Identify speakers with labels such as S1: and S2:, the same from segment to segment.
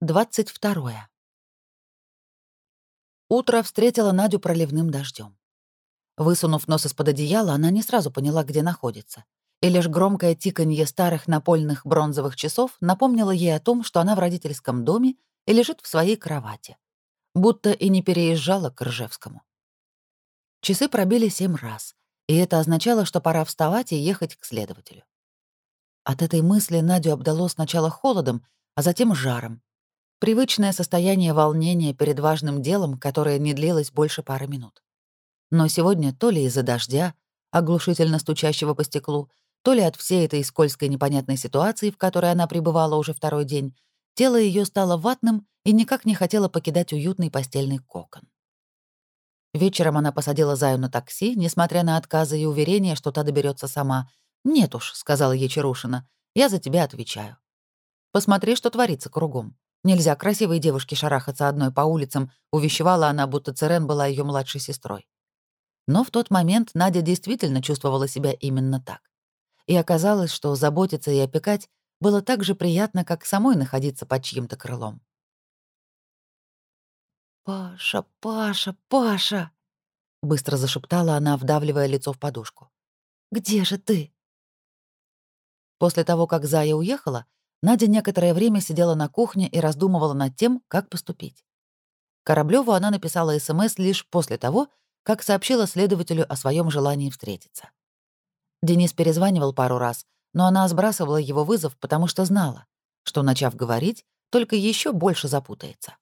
S1: 22. Утро встретило Надю проливным дождем. Высунув нос из-под одеяла, она не сразу поняла, где находится. И лишь громкое тиканье старых напольных бронзовых часов напомнило ей о том, что она в родительском доме и лежит в своей кровати. Будто и не переезжала к Ржевскому. Часы пробили семь раз, и это означало, что пора вставать и ехать к следователю. От этой мысли Надю обдало сначала холодом, а затем жаром, Привычное состояние волнения перед важным делом, которое не длилось больше пары минут. Но сегодня то ли из-за дождя, оглушительно стучащего по стеклу, то ли от всей этой скользкой непонятной ситуации, в которой она пребывала уже второй день, тело ее стало ватным и никак не хотело покидать уютный постельный кокон. Вечером она посадила Заю на такси, несмотря на отказы и уверения, что та доберется сама. «Нет уж», — сказала ей Чарушина, — «я за тебя отвечаю. Посмотри, что творится кругом. Нельзя красивой девушке шарахаться одной по улицам, увещевала она, будто Церен была ее младшей сестрой. Но в тот момент Надя действительно чувствовала себя именно так. И оказалось, что заботиться и опекать было так же приятно, как самой находиться под чьим-то крылом. «Паша, Паша, Паша!» — быстро зашептала она, вдавливая лицо в подушку. «Где же ты?» После того, как Зая уехала, Надя некоторое время сидела на кухне и раздумывала над тем, как поступить. Кораблёву она написала СМС лишь после того, как сообщила следователю о своем желании встретиться. Денис перезванивал пару раз, но она сбрасывала его вызов, потому что знала, что, начав говорить, только еще больше запутается.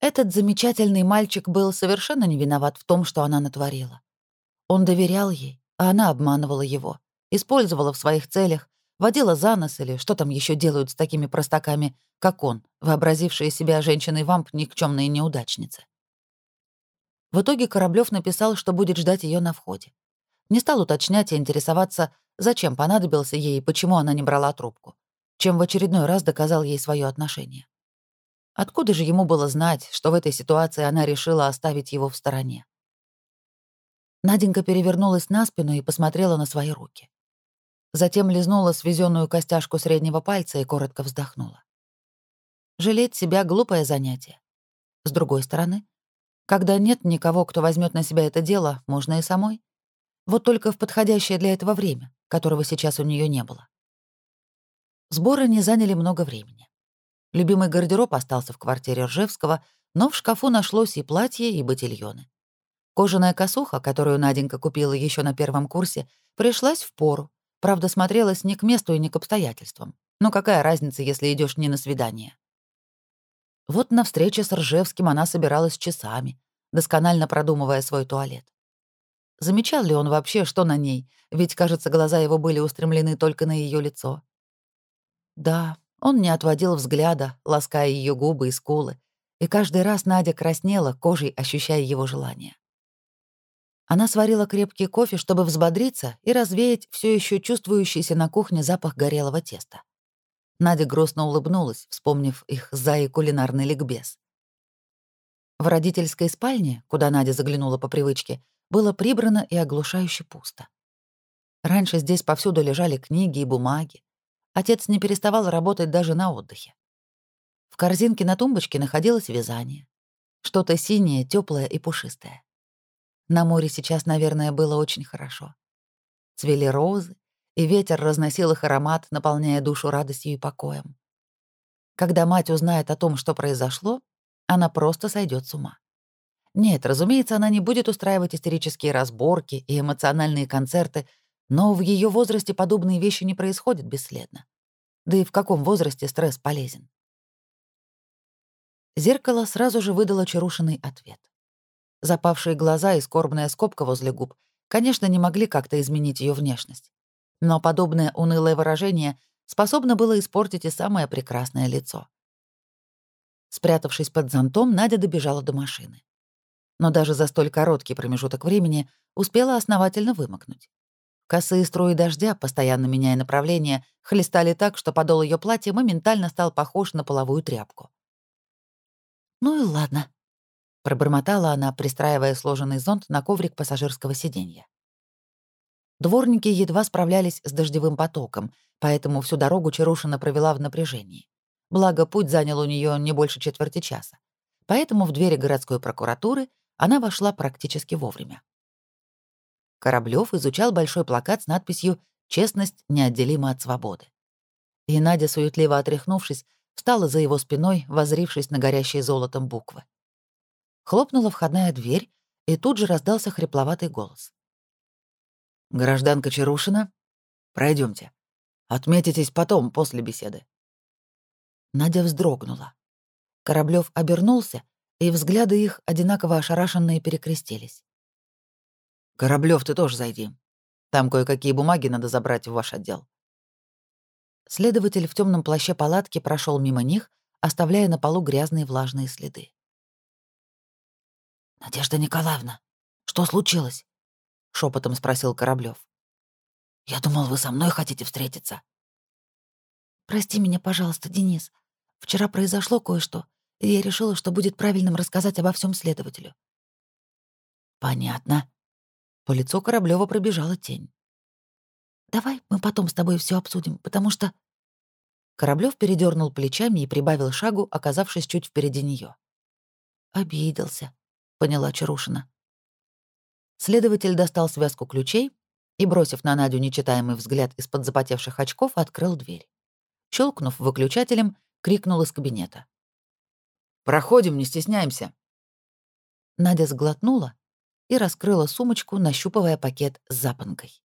S1: Этот замечательный мальчик был совершенно не виноват в том, что она натворила. Он доверял ей, а она обманывала его, использовала в своих целях, водила за нос или что там еще делают с такими простаками, как он, вообразившие себя женщиной-вамп никчемные неудачницы. В итоге Кораблёв написал, что будет ждать ее на входе. Не стал уточнять и интересоваться, зачем понадобился ей и почему она не брала трубку, чем в очередной раз доказал ей свое отношение. Откуда же ему было знать, что в этой ситуации она решила оставить его в стороне? Наденька перевернулась на спину и посмотрела на свои руки. Затем лизнула свезенную костяшку среднего пальца и коротко вздохнула. Жалеть себя — глупое занятие. С другой стороны, когда нет никого, кто возьмет на себя это дело, можно и самой. Вот только в подходящее для этого время, которого сейчас у нее не было. Сборы не заняли много времени. Любимый гардероб остался в квартире Ржевского, но в шкафу нашлось и платье, и ботильоны. Кожаная косуха, которую Наденька купила еще на первом курсе, пришлась в пору, Правда, смотрелась не к месту и не к обстоятельствам. Но какая разница, если идешь не на свидание? Вот на встрече с Ржевским она собиралась часами, досконально продумывая свой туалет. Замечал ли он вообще, что на ней, ведь, кажется, глаза его были устремлены только на ее лицо. Да, он не отводил взгляда, лаская ее губы и скулы, и каждый раз Надя краснела, кожей ощущая его желание. Она сварила крепкий кофе, чтобы взбодриться и развеять все еще чувствующийся на кухне запах горелого теста. Надя грустно улыбнулась, вспомнив их за и кулинарный ликбез. В родительской спальне, куда Надя заглянула по привычке, было прибрано и оглушающе пусто. Раньше здесь повсюду лежали книги и бумаги. Отец не переставал работать даже на отдыхе. В корзинке на тумбочке находилось вязание. Что-то синее, теплое и пушистое. На море сейчас, наверное, было очень хорошо. Цвели розы, и ветер разносил их аромат, наполняя душу радостью и покоем. Когда мать узнает о том, что произошло, она просто сойдет с ума. Нет, разумеется, она не будет устраивать истерические разборки и эмоциональные концерты, но в ее возрасте подобные вещи не происходят бесследно. Да и в каком возрасте стресс полезен? Зеркало сразу же выдало Чарушиный ответ. Запавшие глаза и скорбная скобка возле губ, конечно, не могли как-то изменить ее внешность. Но подобное унылое выражение способно было испортить и самое прекрасное лицо. Спрятавшись под зонтом, Надя добежала до машины. Но даже за столь короткий промежуток времени успела основательно вымокнуть. Косые струи дождя, постоянно меняя направление, хлестали так, что подол ее платья моментально стал похож на половую тряпку. «Ну и ладно», Пробормотала она, пристраивая сложенный зонт на коврик пассажирского сиденья. Дворники едва справлялись с дождевым потоком, поэтому всю дорогу Чарушина провела в напряжении. Благо, путь занял у нее не больше четверти часа. Поэтому в двери городской прокуратуры она вошла практически вовремя. Кораблёв изучал большой плакат с надписью «Честность неотделима от свободы». И Надя, суетливо отряхнувшись, встала за его спиной, возрившись на горящие золотом буквы. Хлопнула входная дверь, и тут же раздался хрипловатый голос. «Гражданка Чарушина, пройдемте. Отметитесь потом, после беседы». Надя вздрогнула. Кораблёв обернулся, и взгляды их одинаково ошарашенные перекрестились. «Кораблёв, ты тоже зайди. Там кое-какие бумаги надо забрать в ваш отдел». Следователь в темном плаще палатки прошел мимо них, оставляя на полу грязные влажные следы. «Надежда Николаевна, что случилось?» — шепотом спросил Кораблёв. «Я думал, вы со мной хотите встретиться». «Прости меня, пожалуйста, Денис. Вчера произошло кое-что, и я решила, что будет правильным рассказать обо всем следователю». «Понятно». По лицу Кораблёва пробежала тень. «Давай мы потом с тобой все обсудим, потому что...» Кораблёв передернул плечами и прибавил шагу, оказавшись чуть впереди нее. «Обиделся», — поняла Чарушина. Следователь достал связку ключей и, бросив на Надю нечитаемый взгляд из-под запотевших очков, открыл дверь. Щелкнув выключателем, крикнул из кабинета. «Проходим, не стесняемся». Надя сглотнула и раскрыла сумочку, нащупывая пакет с запонкой.